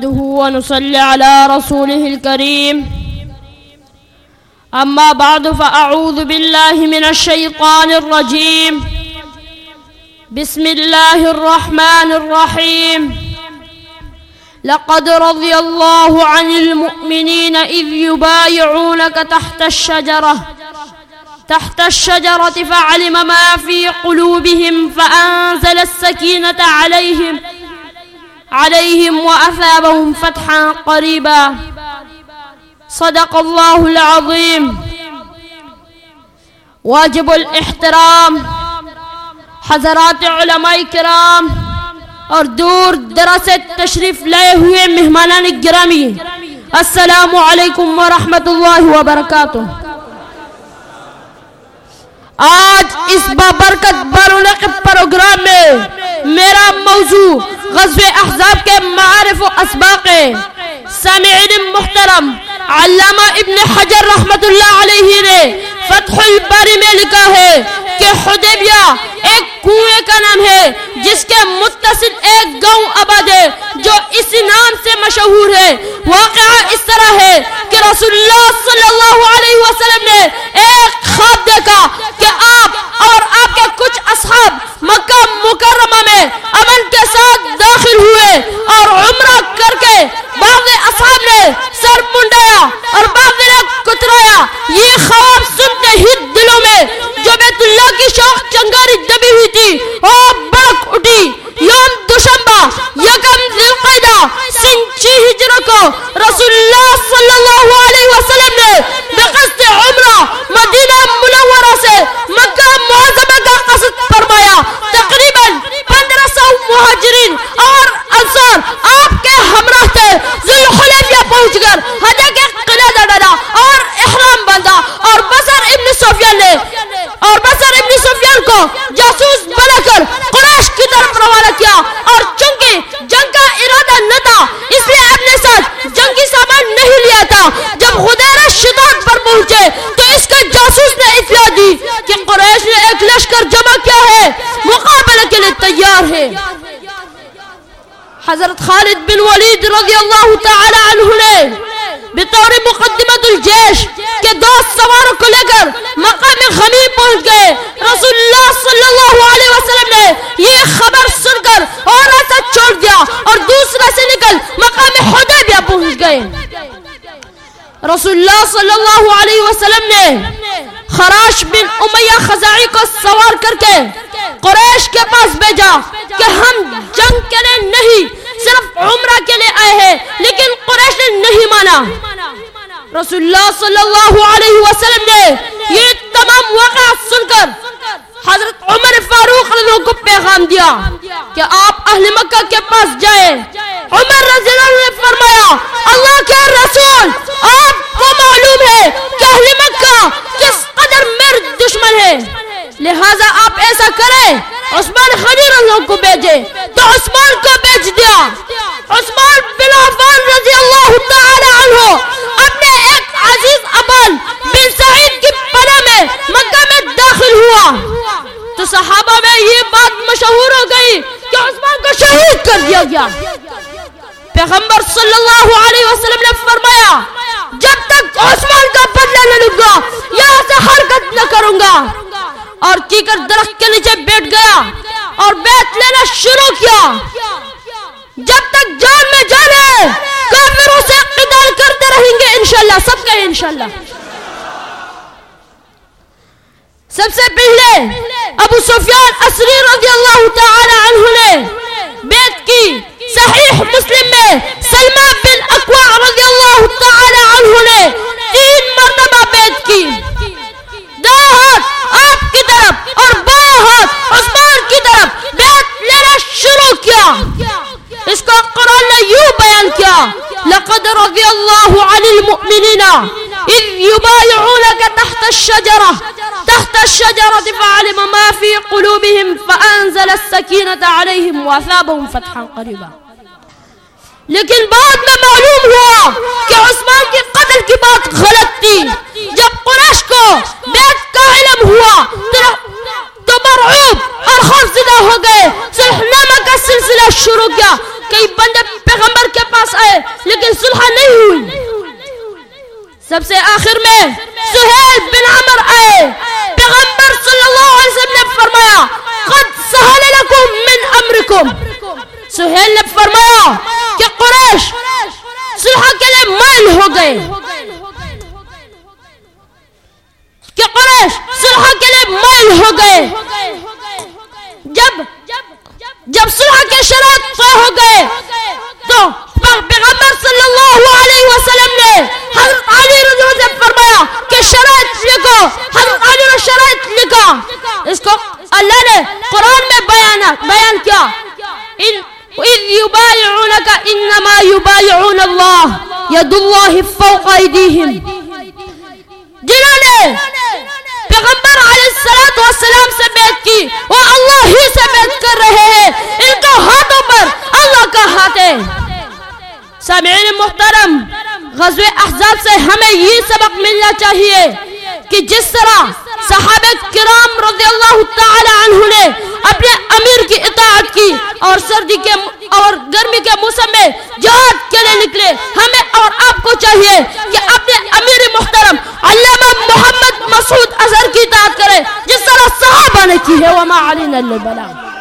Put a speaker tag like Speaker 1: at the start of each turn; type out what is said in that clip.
Speaker 1: نحمده ونصلي على رسوله الكريم. أما بعد، فأعوذ بالله من الشيطان الرجيم. بسم الله الرحمن الرحيم. لقد رضي الله عن المؤمنين إذ يبايعونك تحت الشجرة. تحت الشجرة، فعلم ما في قلوبهم، فأنزل السكينة عليهم. عليهم وأثابهم فتحا قريبا. صدق الله العظيم. واجب الاحترام. حضرات علماء کرام اور دور دراز تشریف لائے ہوئے مہمانان گرامی، السلام علیکم ورحمۃ اللہ وبرکاتہ. آج اس بابرکت برونقب پروگرام میں میرا موضوع غزو احزاب کے معارف و اسباق سامعین محترم علامہ ابن حجر رحمت اللہ علیہ نے فتح الباری میں لکھا ہے کہ حدیبیہ ایک کنویں کا نام ہے، جس کے متصل ایک گاؤں آباد ہے، جو اسی نام سے مشہور ہے۔ واقعہ اس طرح ہے کہ رسول اللہ صلی اللہ علیہ وسلم نے ایک خواب دیکھا کہ آپ اور آپ کے کچھ اصحاب مکہ مکرمہ میں امن کے ساتھ داخل ہوئے اور عمرہ کر کے بعض اصحاب نے سر منڈایا اور بعض نے کترایا۔ یہ خواب سنتے ہی دلوں میں جو بیت اللہ کی شوق چنگاری دبی ہوئی تھی وہ بڑک اٹھی یوم دوشنبہ یکم ذلقیدہ سنچی ہجر کو رسول اللہ صلی اللہ علیہ وسلم نے بقصد عمرہ مدینہ منورہ سے مکہ معظمہ کا قصد فرمایا تقریباً پندرہ سو مہاجرین اور انصار آپ کے ہمراہ تھے ذوالحلیفیہ پہنچ کر حجہ کے قلعہ ڈالا اور احرام بندھا اور بسر ابن سفیان نے اور بسر ابن سفیان کو جاسوس بنا کر قریش کی طرف روانہ کیا اور چونکہ جنگ کا ارادہ نہ تھا، اس لیے اپنے ساتھ جنگی سامان نہیں لیا تھا۔ جب غدیرہ شداد پر پہنچے تو اس کے جاسوس نے اطلاع دی کہ قریش نے ایک لشکر جمع کیا ہے، مقابلہ کے لیے تیار ہے۔ حضرت خالد بن ولید رضی اللہ تعالی عنہ نے بطور مقدمت الجیش کے دو سواروں کو لے کر مقام غمی پہنچ گئے۔ رسول اللہ صلی اللہ علیہ وسلم نے یہ خبر سن کر اور ایسا چھوڑ دیا اور دوسرا سے نکل مقام حدیبیہ پہنچ گئے۔ رسول اللہ صلی اللہ علیہ وسلم نے خراش بن امیہ خزائی کو سوار کر کے قریش کے پاس بھیجا کہ ہم جنگ کے لیے نہیں صرف عمرہ کے لیے آئے ہیں، لیکن قریش نے نہیں مانا۔ رسول اللہ صلی اللہ علیہ وسلم نے یہ تمام واقعات سن کر حضرت عمر فاروق رضی اللہ کو پیغام دیا کہ آپ اہل مکہ کے پاس جائیں۔ عمر رضی اللہ نے فرمایا، اللہ کے رسول، آپ کو معلوم ہے کہ اہل مکہ کس قدر میرے دشمن ہے لہٰذا آپ ایسا کریں عثمان خلی رضی اللہ کو بھیجے تو عثمان کو بھیج دیا۔ عثمان بن عفان رضی اللہ تعالی عنہ اپنے ایک عزیز ابان بن سعید کی پناہ میں مکہ میں داخل ہوا۔ تو صحابہ میں یہ بات مشہور ہو گئی کہ عثمان کو شہید کر دیا گیا۔ پیغمبر صلی اللہ علیہ وسلم نے فرمایا، جب تک عثمان کا بدلہ نہ لوں گا یہاں سے حرکت نہ کروں گا۔ اور کیکر درخت کے نیچے بیٹھ گیا۔ اور بیت لینا شروع کیا۔ جب تک جان میں جان ہے، کافروں سے قتال کرتے رہیں گے انشاءاللہ، سب کہیں انشاءاللہ۔ سب سے پہلے ابو سفیان اسری رضی اللہ تعالی عنہ نے بیت کی صحیح مسلم میں سلمہ بن اقوع رضی اللہ تعالی عنہ نے تین مرتبہ بیت کی دو ہاتھ آپ کی طرف اور بائیں ہاتھ عثمان کی طرف بیت لینا شروع کیا اس کو قرآن نے یوں بیان کیا، لقد رضی اللہ عن المؤمنین اذ يبايعونك تحت الشجرة تحت الشجرة فعلم ما في قلوبهم فأنزل السكينة عليهم وأثابهم فتحا قريبا لیکن بعد میں معلوم ہوا کہ عثمان کی قتل کی بات غلط تھی۔ جب قریش کو بیت کا علم ہوا تو مرعوب اور خوفزدہ ہو گئے سلحنامہ کا سلسلہ شروع کیا۔ صلح نہیں ہوئی۔ سب سے آخر میں سہیل بن عمر آئے۔ پیغمبر صلی اللہ علیہ وسلم نے فرمایا، قد سہل لکم من امرکم. سہیل نے فرمایا کہ قریش صلح کے لیے مائل ہو گئے۔ بیان کیا۔ ان اذ یبایعونک انما یبایعون اللہ ید اللہ فوق ایدیہم جنہوں نے پیغمبر علیہ السلام سے بیعت کی، وہ اللہ ہی سے بیعت کر رہے ہیں۔ ان کو ہاتھوں پر اللہ کا ہاتھ ہے۔ سامعین محترم، غزوہ احزاب سے ہمیں یہ سبق ملنا چاہیے کہ جس طرح صحابہ کرام رضی اللہ تعالی عنہ نے اپنے امیر کی اطاعت کی اور سردی کے اور گرمی کے موسم میں جہاد کے لیے نکلے۔ ہمیں اور آپ کو چاہیے کہ اپنے امیر محترم علامہ محمد مسعود اظہر کی اطاعت کریں جس طرح صحابہ نے کی ہے۔ وما علینا اللہ بلام